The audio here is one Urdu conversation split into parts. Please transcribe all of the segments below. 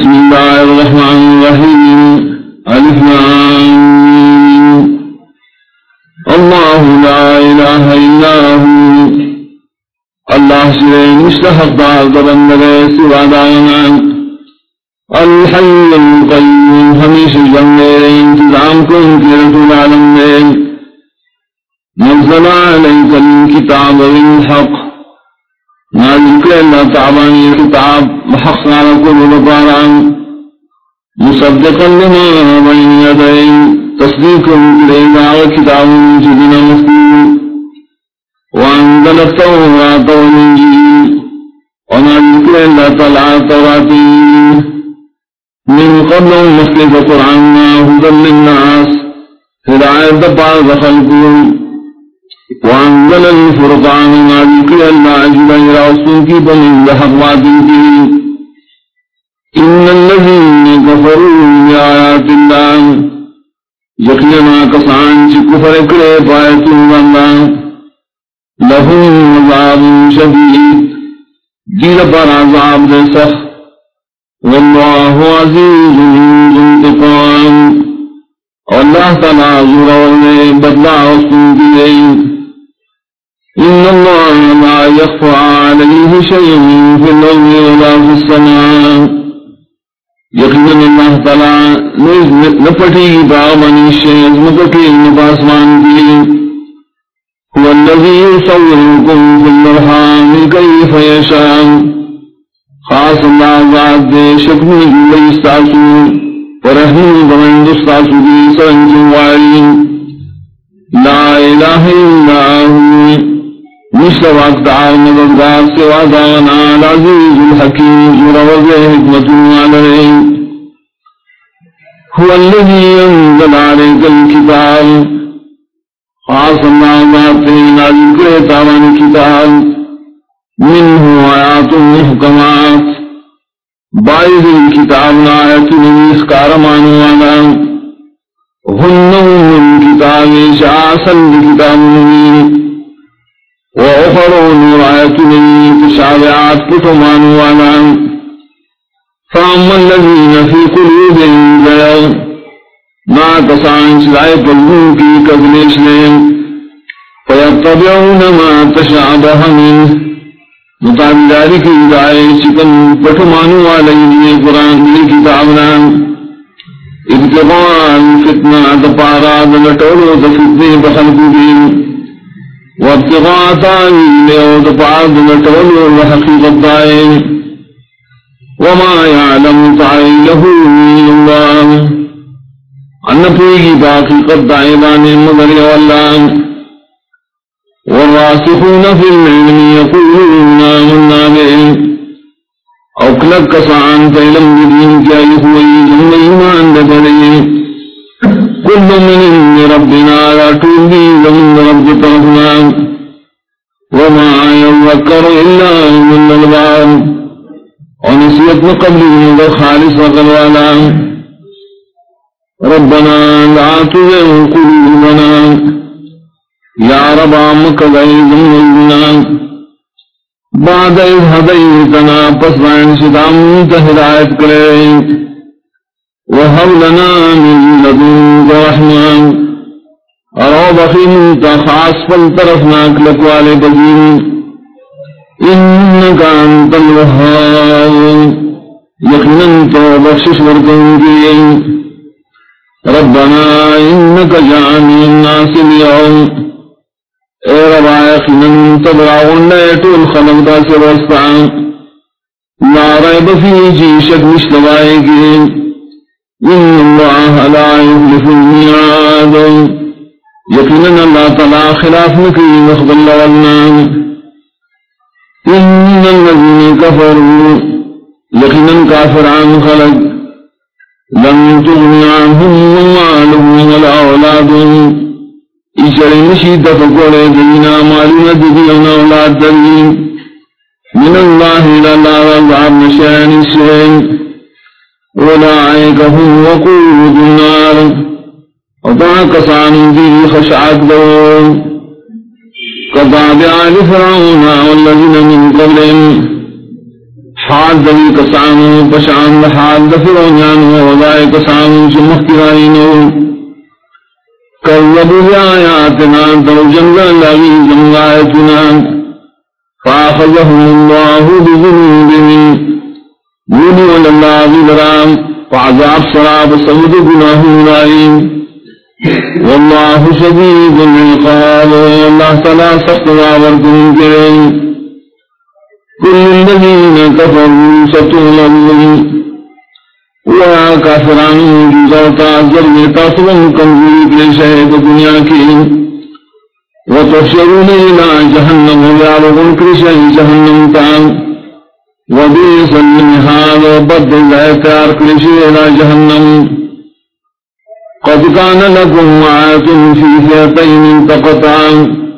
بسم الله الرحمن الرحيم. ألف الله لا إله إلا هو. الله سيئ مستحق دار دبن سوى دعنا الحي القيوم هميش الجنة انتظام كن كرة العالم نزل عليك الكتاب بالحق. نازل كلا تعباني كتاب محق على كل نبارا مصدقا لما بين يديه تصديقا إلينا كتاب جدنا مفتوح وأنزل التوراة والإنجيل ونازل كلا طلع التوراة من قبل مسلم القرآن هدى للناس هداية بعض خلقهم وانزل الفرقان مالك الله اجل رسول کی بن لحظات کی ان الذين كفروا بآيات الله یقینا کسان چ کفر کرے پایت اللہ، لهم عذاب شدید دیر پر عذاب دے سخت واللہ عزیز انتقام۔ اللہ تعالی ضرور بدلا رسول کی إن الله لا يخفى عليه شيء في الأرض ولا في السماء. يقين الله تعالى نفتي بعضني الشيء مكتي نفاسمان به هو الذي يصوركم في الأرحام كيف يشاء. خاص الله ذات شكمه ويستعسوا ورحمه ومن دستعسوا به سرنج وعليم لا إله إلا هو مشت واقتعار مددگار سوا دانا العزیز الحکیم روز حکمت علیہ. هو الذي ينزل عليك الكتاب خاصما ذاتين نازل تاوان الكتاب منه آيات محكمات باعث الكتاب نآيات نميسكار مانوانا هن الكتاب شعاسا لكتاب نميس وأخر نورات من تشابعات كثمان وانا فأما الذين في قلوبهم زيغ ما تسعن سلعي قلبون في كذليش لهم فيتبعون ما تشابه منه مطابع ذلك إذا شكن فتمانوا عليه القرآن بالكتابنا ابتغاء الفتنة دفارا دلتولو دفتنة بخلقه وابتغاء تاويله ودفعاد نتولو وحقيقة دائم وما يعلم تعيله من الله. أن فيه باقي قد دائمان مدر والله. والراسخون في العلم يقولون آمنا به. أو كلك سعان فإلم بدين كأيه وإذن إيمان ونسيت قبل من خالص وقلوانا ربنا لا تزغ قلوبنا يا رب عمك بعيد منا بعد إذ هديتنا پس فاسمع شتام تهدايت كريم وهب لنا من لدنك رحمة. أرى بخين تخاص فالترفناك لك والي بجين إنك أنت الوهاب يقنا توبخشش وركن ربنا إنك جعلني الناس اليوم۔ اے ربا یقینا تبراون لیتو الخلق دا سرستان لا ریب فی جی شک مشتبائے گئے إن الله لا يخلف الميعاد يقينا الله تعالى خلاف نكي مخبل والنام۔ إن الذين كفروا يقينا كافر عن خلق. لم تغني عنهم ومالهم ولا أولادهم إشار مشيد فقول دينا مالنا دينا أولاد دين من الله إلى الله وعب مشان السين هم وقود النار. وضعك صعن به خشعت دون. كضعب آل فرعون والذين من قبلهم. حال دوی کسانو پشان حال دفرونیانو وضائے کسانو چمخیرائنو کربو آیاتنا دو جنگل لگی جنگایتنا فاخذهم الله بذنوبهم۔ مونی واللہ برام فعذاب سراب سمد گناہ رائیم واللہ شدید العقاب۔ واللہ تعالی سخت راورکن کریں كل الذين كفروا ستغلبون ويا كافران جزاء ذر تاسبن كنزل في شهد الدنيا كي وتحشرون إلى جهنم ويعرضون كرشا جهنم تان وبئس المهاد. وبدل اعتار كرشا إلى جهنم. قد كان لكم آية في فئتين تقطعان.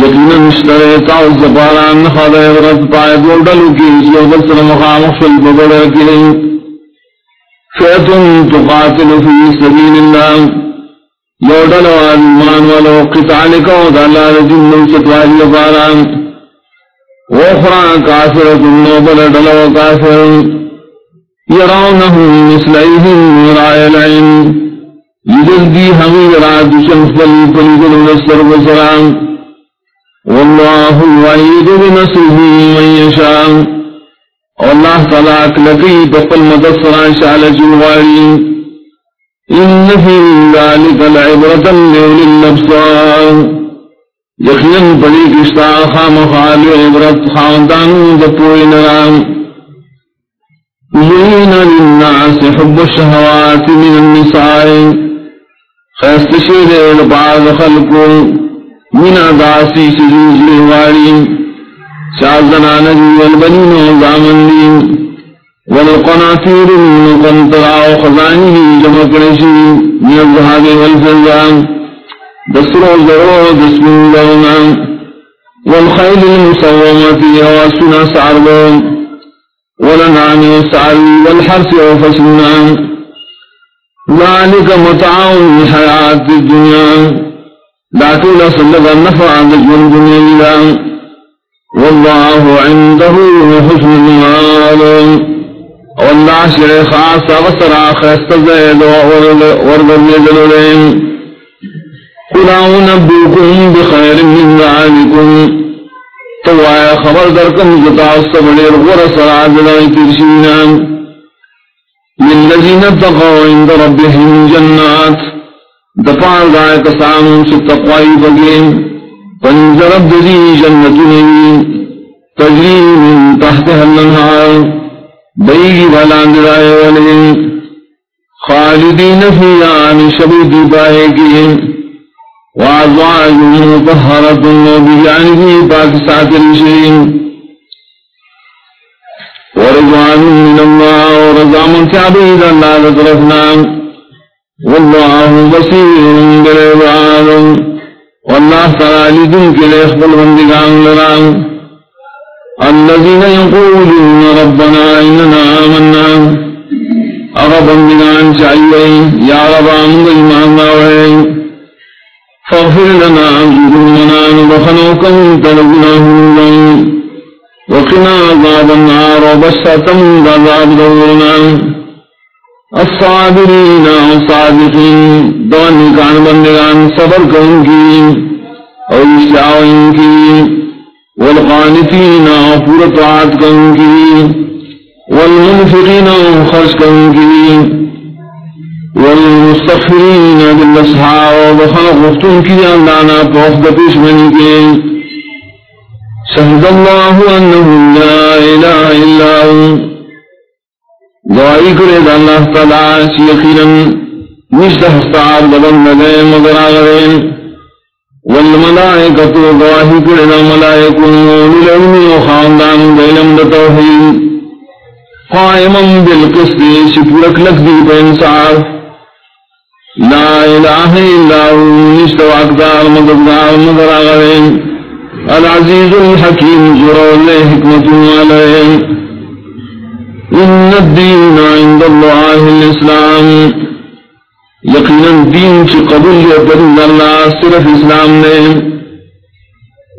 یقینا مشترے تاؤ زباران خدا عبرت پائے دو ڈلو کی جو بل سر مخامخ فل ببڑے کی فیتن تقاتل فی سبیل اللہ. یو ڈلو آدمان ولو قتال کو دالا رجن من ستوالی زباران وخرا کافرت نوبل ڈلو کافر. یرونہم مثلیہم مرائے العین یجزدی ہمی رات شمس فلی فلی فلی فلی فلی فلی والله الوعيد بنصره من يشاء. والله صلاك لكي بقل مدصر شعل جواري إن في ذلك العبرة لأولي الأبصار. يخين بليك اشتاء خام خالي عبرت خاندان دفوين رام. زين للناس حب الشهوات من النساء. خيستشير لبعض خلقه منا داسی سجوز لہواری شازنان دی والبنین وزامن دی والقناطیر المقنطرہ وخزانی جمع کرشی من الزہاب والفزان دسر وزرو دسم لغنا والخیل المصومت واسنا سعربون ولنعم وسعری والحرس وفسنا ذلك متعاون الحياة الدنيا داتو لسلد النفع عند جن دنيا والله عنده حسن المال والله شرع خاص وسر خاص زيد ورد يدلين قل أنبئكم بخير من ذلكم. توایا خبر درکم جتا الصبر ورسر عدل ترشینا للذين اتقوا عند ربهم جنات. دپار دائے کسان سے تقوائی بگیم پنجرب دی جنت نبی تجری من تحت الانہار بیگی بھلان درائے والے، خالدین فی آن شبی دیپائے کی وعزواج مطہرت وبجانبی پاک ساتر شرین ورضوان من اللہ ورضامن تعبید اللہ لطرفنام والله بصير بالعباد. والله تعالى لدن كلا يخبر بندقان لران الذين يقولون ربنا إننا آمنا. أغبا بندقان شعيين يا رب أمد إيمان داوين. فاغفر لنا ذنوبنا نبخنوكم تلقناهم وقنا عذاب النار وبشرتم بعذاب دورنا. الصابرین صادقین دون کان بندگان، صبر کن کی اور اشیاؤں کی والقانتین پورت عاد کن کی والمنفقین خرچ کن کی والمستغفرین بالاسحاء وخلق وفتن کی اندانا پوخ دپیش منی کے۔ شہد اللہ انہو لا الہ الا ہوں گواہی کرے دا اللہ تعالیٰ چی یقینا نشتہ حساب بدن نگے مگر آگرین والملائکتو گواہی کرے دا ملائکن للعلمی و خاندان دیلم دا توحید۔ قائما بالقسط شپورک لک دی پہ انصار۔ لا الہ الا نشتہ واقدار مددگار، مگر آگرین العزیز الحکیم جرول حکمت علیہ ان الدین عند اللہ الاسلام یقینا دین کی قبول پر اللہ صرف اسلام نے.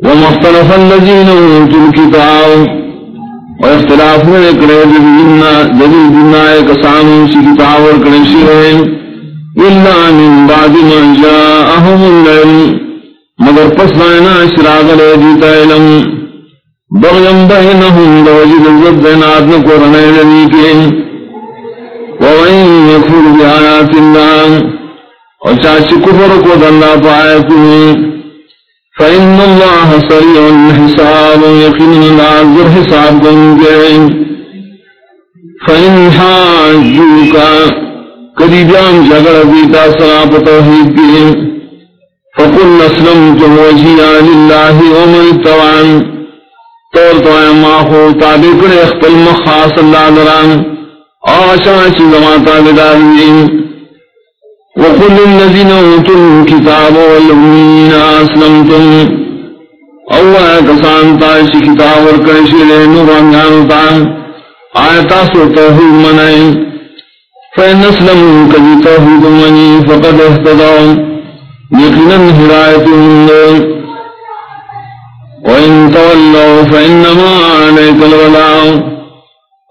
ومختلف الذين اوتوا الكتاب. اور اختلاف میں کرے جدید دنیا کسانوں سے کتاب اور کرے شیرے الا من بعد ما جاءهم العلم. مگر پس رائنا اشراق لے دیتا علم. بغیم بینہم دوجد الزد بینات نکو رنے لنی کے وَوَإِن يَكْفُرْ بِآيَاتِ اللَّهِ اور چاچی کفر کو دلہ پائے فإن الله سريع الحساب، يقين العذر حساب دنگئن فإن حاجوك قريبان جگر بیتا سراب توحید کی فقل اسلمت وجهي لله ومن توان طور تو ما ہو تابع کرے، اختل مخاص اللہ دران آشا چیز ما تابع دارین وقل للذين اوتوا الكتاب والامين اسلمتم. او کسان تاش کتاب اور کرشی لے نورانیان تا. آیتا سو توحید منائے فین اسلم کبھی توحید منی، فقد احتداؤ یقینا ہدایت ہند وإن تولوا فإنما عليك البلاغ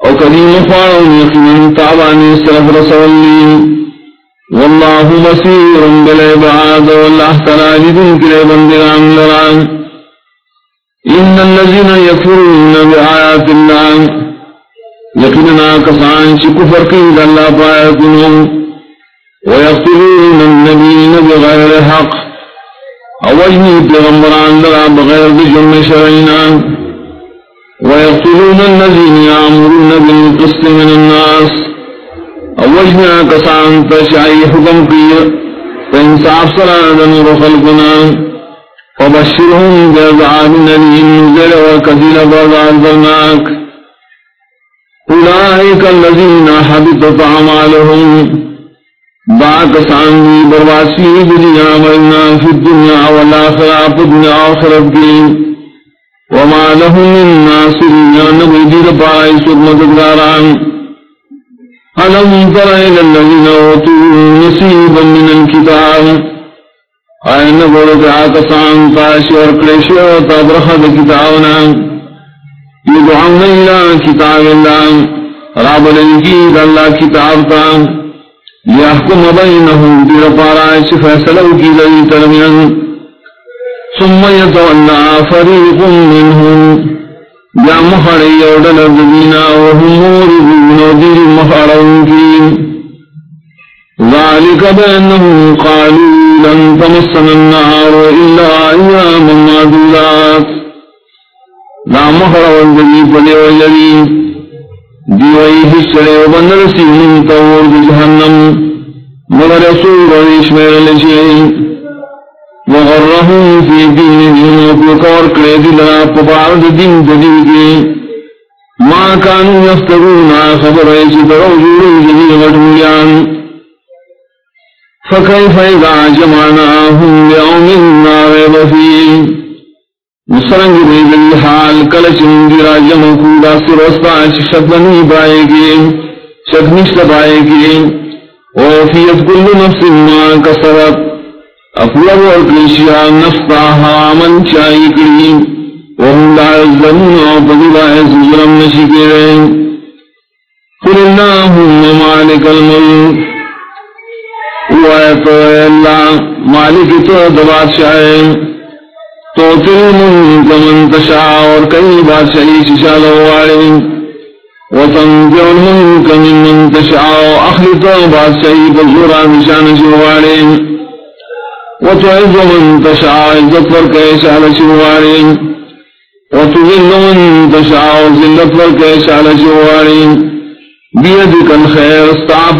او کبھی مفاعل یقینا تابانی سرف رسول واللہ بصیر بالعباد واللہ تعالی جدن کے بندگان لران ان الذين يكفرون بآيات الله یقیننا کسان چی کفر کی اللہ پایتنوں ويقتلون النبيين بغير حق اوجنی پیغمبران لرا بغیر بجرم شرعینا ويقتلون الذين يعمرون بالقسط من الناس۔ اوجنا کسان تشعی حکم کی فانصاف سرادن رخلقنا فبشرهم جزعان نلیم نزل وكثير بردان ذرناك اولئك الذين حبطت عمالهم باك ساني برواسی دنیا مرنا في الدنيا والآخرة في الدنيا آخرت کی۔ وما لهم من ناصرين نبي دیر جی پائی سر مددگاران۔ ألم تر إلى الذين أوتوا نصيبا من الكتاب آئین بولو أين قولك عاكسان تاشي ورقلشي وتبرخ بكتابنا يدعون إلى كتاب الله راب الانجيد الله كتاب تام ليحكم بينهم برفاراش فيسلوا كي ذي ترميا. ثم يتولى فريق منهم. یا مخڑی اوڈل دبینا وهم موردون ودیر مخڑون کی ذالک بینهم قالوا لن تمسن النار الا ایام معدودات لا مخڑون دبی پلے وجلی دیوئی حسرے وبندرسی من تور جہنم، مگر رسول ریش میرے لشیئی. وغرهم في دينهم وكور كريد لنا قبعد دين جديد ما كانوا يفترون خبر يجد رجل جديد غدويان فكيف إذا جمعناهم ليوم لا ريب فيه مسرنگ دے الحال کل چندی راجم کودا سرستا شدنی بائے گی شدنشت بائے گی وفیت کل نفس ما کسرت اپلو اکلیشیا نفتا حرامن چاہی کری وهم لا يظلمون وقضلا يسجرم نشکرين قل اللهم مالك الملك وآية الله مالك تو دبات شاہن تو تل ملک من تشاء، اور کئی بادشاہی ششال وارین وتنزع الملك من من تشاء اخلط بادشاہی بزرع نشان شوارین وتعز من تشاء، عزت فركيش على شوارين وتذل من تشاء، ذلت فركيش على شوارين بيدك الخير استعف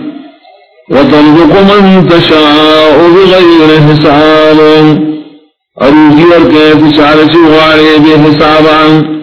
وترزق من تشاء بغير حساب. اور روزی اور کہ چار چوارے بے حسابان